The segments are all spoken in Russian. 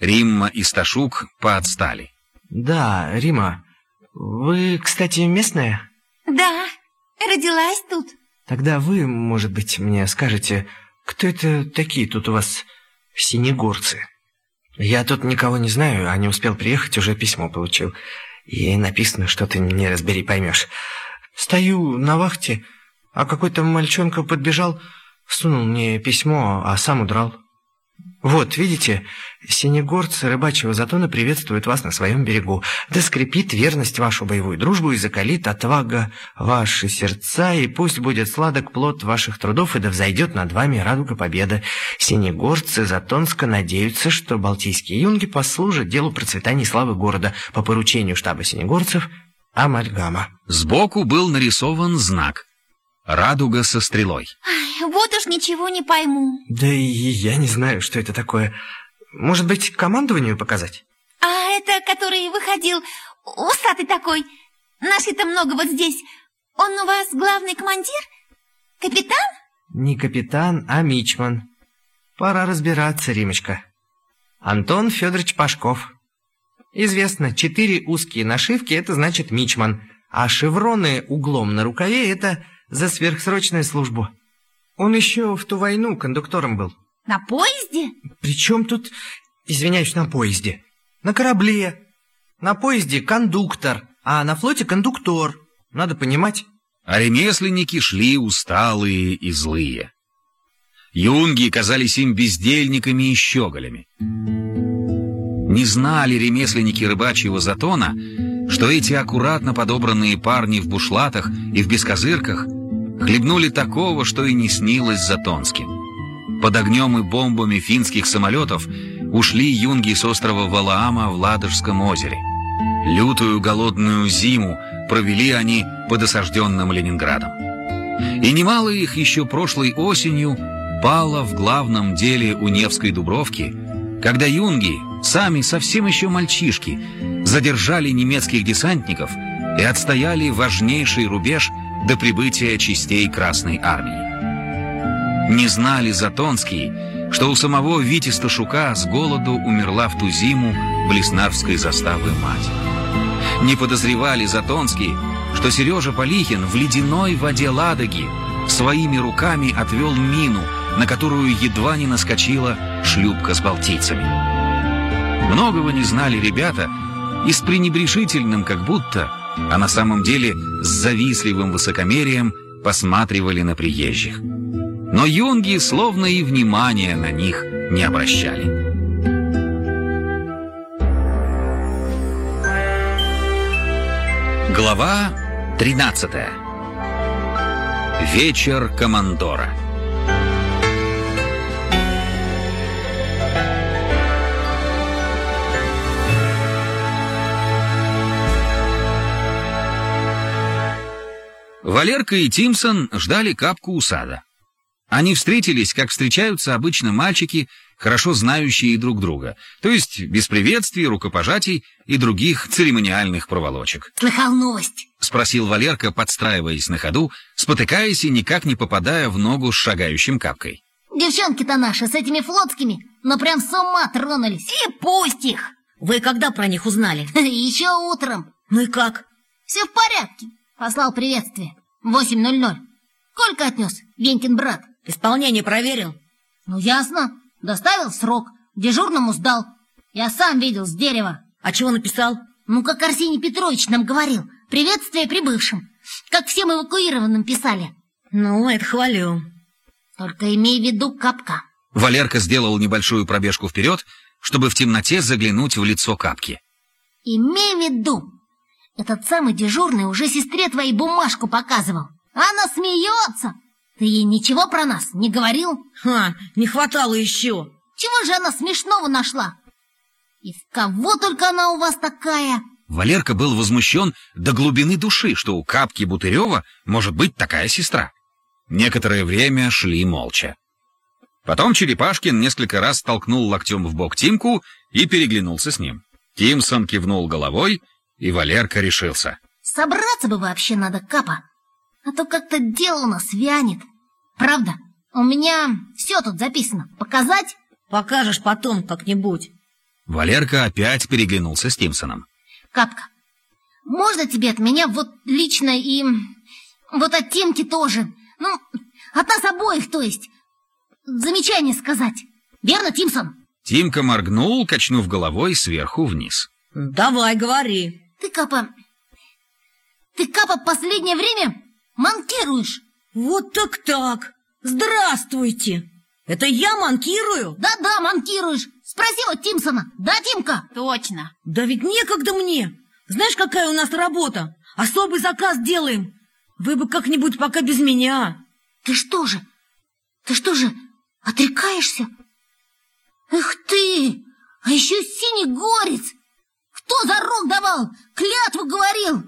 Римма и Сташук поотстали. Да, Рима, вы, кстати, местная? Да, родилась тут. Тогда вы, может быть, мне скажете, кто это такие тут у вас синегорцы? Я тут никого не знаю, а не успел приехать, уже письмо получил. И написано, что ты не разбери поймешь. Стою на вахте, а какой-то мальчонка подбежал, сунул мне письмо, а сам удрал. Вот, видите, синегорцы рыбачьего затона приветствуют вас на своем берегу. Да скрепит верность вашу боевую дружбу и закалит отвага ваши сердца, и пусть будет сладок плод ваших трудов, и да взойдет над вами радуга победы. Синегорцы Затонска надеются, что балтийские юнги послужат делу процветания славы города по поручению штаба синегорцев Амальгама. Сбоку был нарисован знак «Радуга со стрелой». Ай, вот уж ничего не пойму. Да и я не знаю, что это такое. Может быть, командованию показать? А это, который выходил, усатый такой, нашли-то много вот здесь. Он у вас главный командир? Капитан? Не капитан, а мичман. Пора разбираться, Римочка. Антон Федорович Пашков. Известно, четыре узкие нашивки – это значит мичман, а шевроны углом на рукаве – это за сверхсрочную службу. Он еще в ту войну кондуктором был. На поезде? Причем тут, извиняюсь, на поезде? На корабле. На поезде кондуктор, а на флоте кондуктор. Надо понимать. А ремесленники шли усталые и злые. Юнги казались им бездельниками и щеголями. Не знали ремесленники рыбачьего затона, что эти аккуратно подобранные парни в бушлатах и в бескозырках хлебнули такого, что и не снилось Затонским. Под огнем и бомбами финских самолетов ушли юнги с острова Валаама в Ладожском озере. Лютую голодную зиму провели они под осажденным Ленинградом. И немало их еще прошлой осенью пало в главном деле у Невской Дубровки, когда юнги, сами совсем еще мальчишки, задержали немецких десантников и отстояли важнейший рубеж до прибытия частей Красной Армии. Не знали Затонские, что у самого Вити Сташука с голоду умерла в ту зиму Блеснарской заставы мать. Не подозревали Затонские, что Сережа Полихин в ледяной воде Ладоги своими руками отвел мину, на которую едва не наскочила шлюпка с балтийцами. Многого не знали ребята и с пренебрежительным как будто, а на самом деле с завистливым высокомерием посматривали на приезжих. Но юнги словно и внимания на них не обращали. Глава 13 Вечер командора Валерка и Тимсон ждали капку у сада. Они встретились, как встречаются обычно мальчики, хорошо знающие друг друга, то есть без приветствий, рукопожатий и других церемониальных проволочек. «Слыхал новость?» — спросил Валерка, подстраиваясь на ходу, спотыкаясь и никак не попадая в ногу с шагающим капкой. «Девчонки-то наши с этими флотскими, но прям с ума тронулись. И пусть их! Вы когда про них узнали? Еще утром. Ну и как? Все в порядке. Послал приветствие. 8.00. Колька отнес, Генькин брат. Исполнение проверил? Ну, ясно. Доставил срок. Дежурному сдал. Я сам видел с дерева. А чего написал? Ну, как Арсений Петрович нам говорил. Приветствие прибывшим. Как всем эвакуированным писали. Ну, это хвалю. Только имей в виду капка. Валерка сделал небольшую пробежку вперед, чтобы в темноте заглянуть в лицо капки. Имей в виду, этот самый дежурный уже сестре твоей бумажку показывал. Она смеется. Ты ей ничего про нас не говорил? Ха, не хватало еще. Чего же она смешного нашла? И в кого только она у вас такая? Валерка был возмущен до глубины души, что у Капки Бутырева может быть такая сестра. Некоторое время шли молча. Потом Черепашкин несколько раз толкнул локтем в бок Тимку и переглянулся с ним. Тимсон кивнул головой, и Валерка решился. Собраться бы вообще надо, Капа. А то как-то дело у нас вянет. Правда, у меня все тут записано. Показать? Покажешь потом как-нибудь. Валерка опять переглянулся с Тимсоном. Капка, можно тебе от меня вот лично и вот от Тимки тоже? Ну, от нас обоих, то есть. Замечание сказать. Верно, Тимсон? Тимка моргнул, качнув головой сверху вниз. Давай, говори. Ты, Капа... Ты, Капа, последнее время манкируешь. Вот так-так. Здравствуйте. Это я манкирую? Да-да, манкируешь. Спроси вот Тимсона. Да, Тимка? Точно. Да ведь некогда мне. Знаешь, какая у нас работа? Особый заказ делаем. Вы бы как-нибудь пока без меня. Ты что же? Ты что же, отрекаешься? Эх ты! А еще синий горец! Кто зарок давал? Клятву говорил!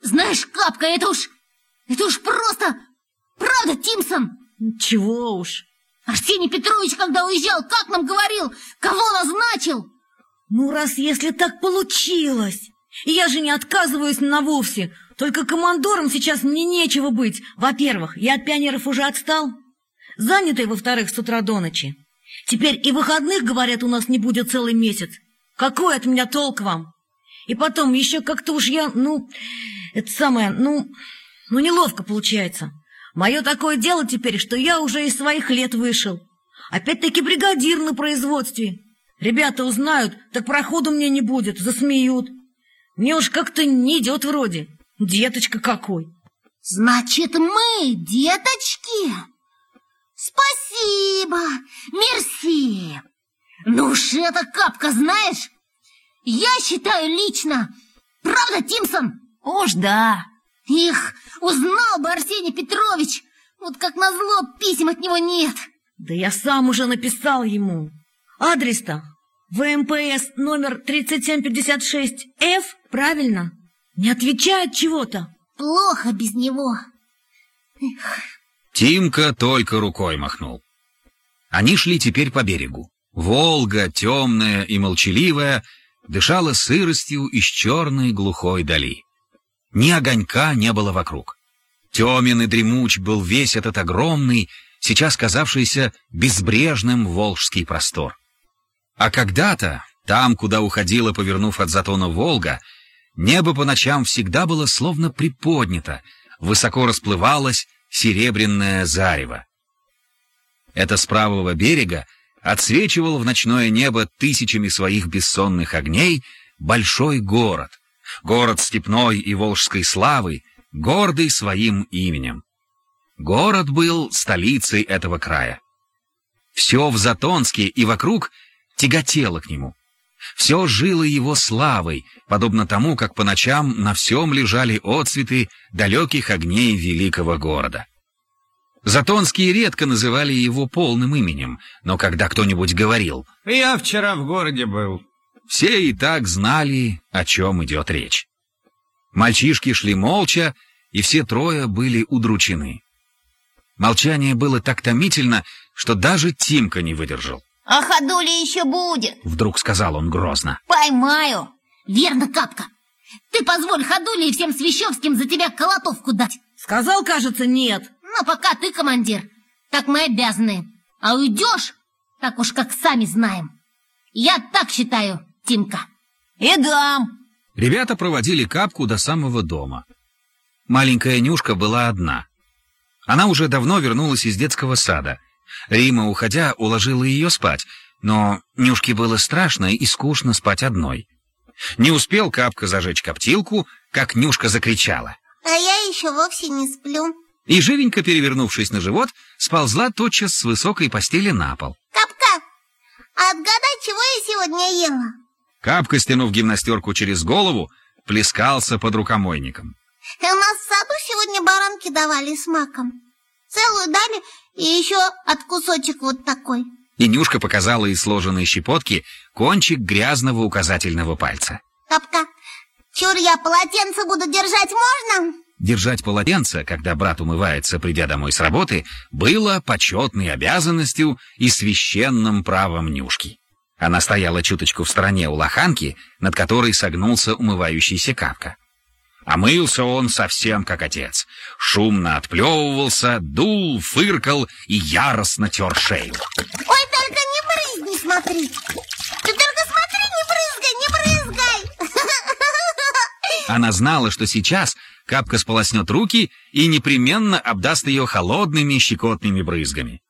Знаешь, Капка, это уж... Это уж просто... Правда, Тимсон? Чего уж. Арсений Петрович, когда уезжал, как нам говорил? Кого назначил? Ну, раз если так получилось. И я же не отказываюсь на вовсе. Только командором сейчас мне нечего быть. Во-первых, я от пионеров уже отстал. Занятый, во-вторых, с утра до ночи. Теперь и выходных, говорят, у нас не будет целый месяц. Какой от меня толк вам? И потом, еще как-то уж я, ну, это самое, ну, ну, неловко получается. Мое такое дело теперь, что я уже из своих лет вышел. Опять-таки бригадир на производстве. Ребята узнают, так проходу мне не будет, засмеют. Мне уж как-то не идет вроде. Деточка какой. Значит, мы деточки? Спасибо, мерси. Ну уж эта капка, знаешь, я считаю лично. Правда, Тимсон? Уж да. Их, узнал бы Арсений Петрович. Вот как назло, писем от него нет. Да я сам уже написал ему. Адрес-то ВМПС номер 3756F, правильно? Не отвечает чего-то. Плохо без него. Тимка только рукой махнул. Они шли теперь по берегу. Волга, темная и молчаливая, дышала сыростью из черной глухой дали. Ни огонька не было вокруг. Темен и дремуч был весь этот огромный, сейчас казавшийся безбрежным волжский простор. А когда-то, там, куда уходила, повернув от затона Волга, небо по ночам всегда было словно приподнято, высоко расплывалось серебряное зарево. Это с правого берега отсвечивал в ночное небо тысячами своих бессонных огней большой город, город степной и волжской славы, гордый своим именем. Город был столицей этого края. Все в Затонске и вокруг тяготело к нему. Все жило его славой, подобно тому, как по ночам на всем лежали отцветы далеких огней великого города. Затонские редко называли его полным именем, но когда кто-нибудь говорил Я вчера в городе был. все и так знали, о чем идет речь. Мальчишки шли молча, и все трое были удручены. Молчание было так томительно, что даже Тимка не выдержал. А ходули еще будет. Вдруг сказал он грозно. Поймаю. Верно, Капка. Ты позволь Ходуле и всем Свящевским за тебя колотовку дать. Сказал, кажется, нет. Но пока ты командир, так мы обязаны. А уйдешь, так уж как сами знаем. Я так считаю, Тимка. И дам. Ребята проводили капку до самого дома. Маленькая Нюшка была одна. Она уже давно вернулась из детского сада. Рима, уходя, уложила ее спать, но Нюшке было страшно и скучно спать одной. Не успел Капка зажечь коптилку, как Нюшка закричала. А я еще вовсе не сплю. И живенько перевернувшись на живот, сползла тотчас с высокой постели на пол. Капка, отгадай, чего я сегодня ела? Капка, стянув гимнастерку через голову, плескался под рукомойником. У нас в саду сегодня баранки давали с маком. Целую дали и еще от кусочек вот такой. И Нюшка показала из сложенной щепотки кончик грязного указательного пальца. Капка, чур я полотенце буду держать можно? Держать полотенце, когда брат умывается, придя домой с работы, было почетной обязанностью и священным правом Нюшки. Она стояла чуточку в стороне у лоханки, над которой согнулся умывающийся капка. Омылся он совсем как отец. Шумно отплевывался, дул, фыркал и яростно тер шею. «Ой, только не брызни, смотри! Только смотри, не брызгай, не брызгай!» Она знала, что сейчас Капка сполоснет руки и непременно обдаст ее холодными щекотными брызгами.